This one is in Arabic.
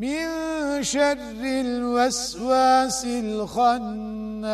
من شر الوسواس الخناس.